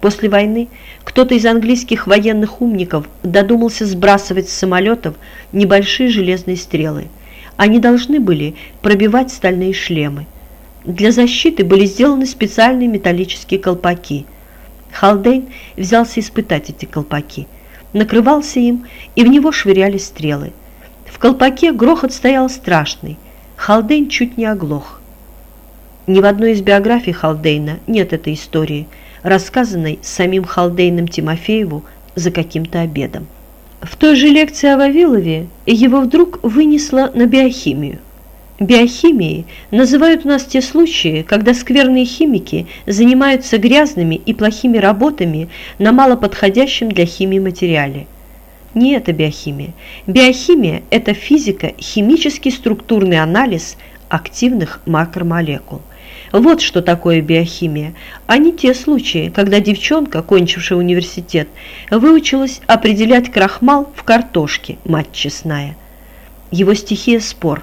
После войны кто-то из английских военных умников додумался сбрасывать с самолетов небольшие железные стрелы. Они должны были пробивать стальные шлемы. Для защиты были сделаны специальные металлические колпаки. Халдейн взялся испытать эти колпаки. Накрывался им, и в него швыряли стрелы. В колпаке грохот стоял страшный. Халдейн чуть не оглох. Ни в одной из биографий Халдейна нет этой истории, рассказанной самим Халдейном Тимофееву за каким-то обедом. В той же лекции о Вавилове его вдруг вынесло на биохимию. Биохимией называют у нас те случаи, когда скверные химики занимаются грязными и плохими работами на малоподходящем для химии материале. Не это биохимия. Биохимия – это физика, химический структурный анализ активных макромолекул. Вот что такое биохимия, а не те случаи, когда девчонка, кончившая университет, выучилась определять крахмал в картошке, мать честная. Его стихия – спор.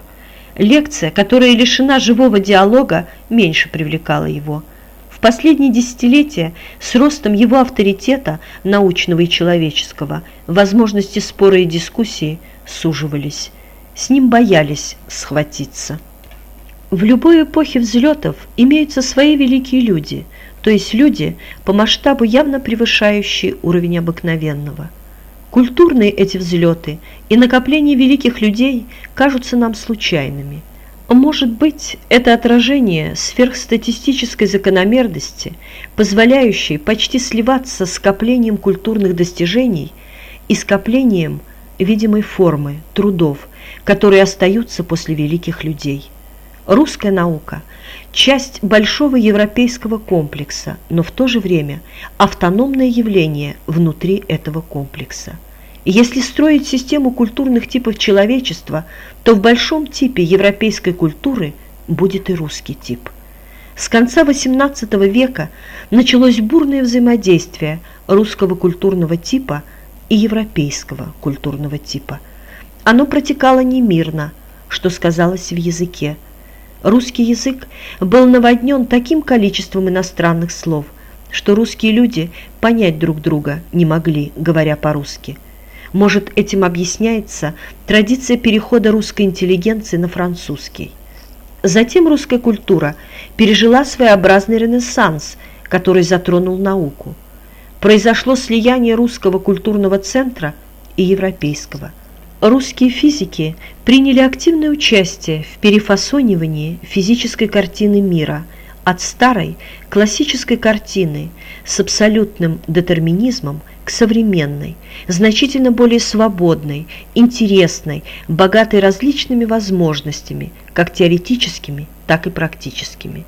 Лекция, которая лишена живого диалога, меньше привлекала его. В последние десятилетия с ростом его авторитета, научного и человеческого, возможности спора и дискуссии суживались. С ним боялись схватиться. В любой эпохе взлетов имеются свои великие люди, то есть люди по масштабу явно превышающие уровень обыкновенного. Культурные эти взлеты и накопление великих людей кажутся нам случайными. Может быть, это отражение сверхстатистической закономерности, позволяющей почти сливаться с скоплением культурных достижений и скоплением видимой формы, трудов, которые остаются после великих людей. Русская наука – часть большого европейского комплекса, но в то же время автономное явление внутри этого комплекса. Если строить систему культурных типов человечества, то в большом типе европейской культуры будет и русский тип. С конца XVIII века началось бурное взаимодействие русского культурного типа и европейского культурного типа. Оно протекало немирно, что сказалось в языке, Русский язык был наводнен таким количеством иностранных слов, что русские люди понять друг друга не могли, говоря по-русски. Может, этим объясняется традиция перехода русской интеллигенции на французский. Затем русская культура пережила своеобразный ренессанс, который затронул науку. Произошло слияние русского культурного центра и европейского – Русские физики приняли активное участие в перефасонивании физической картины мира от старой классической картины с абсолютным детерминизмом к современной, значительно более свободной, интересной, богатой различными возможностями, как теоретическими, так и практическими.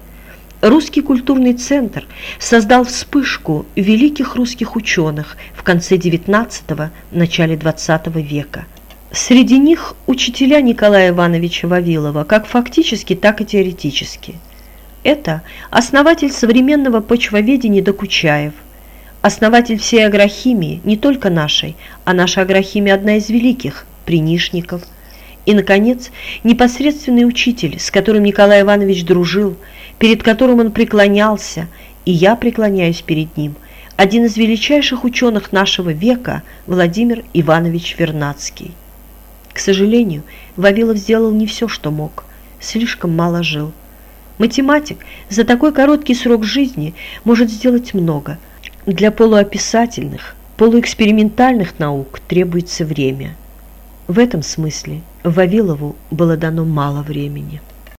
Русский культурный центр создал вспышку великих русских ученых в конце XIX – начале XX века – Среди них учителя Николая Ивановича Вавилова, как фактически, так и теоретически. Это основатель современного почвоведения Докучаев, основатель всей агрохимии, не только нашей, а наша агрохимия одна из великих, Принишников. И, наконец, непосредственный учитель, с которым Николай Иванович дружил, перед которым он преклонялся, и я преклоняюсь перед ним, один из величайших ученых нашего века Владимир Иванович Вернадский. К сожалению, Вавилов сделал не все, что мог. Слишком мало жил. Математик за такой короткий срок жизни может сделать много. Для полуописательных, полуэкспериментальных наук требуется время. В этом смысле Вавилову было дано мало времени.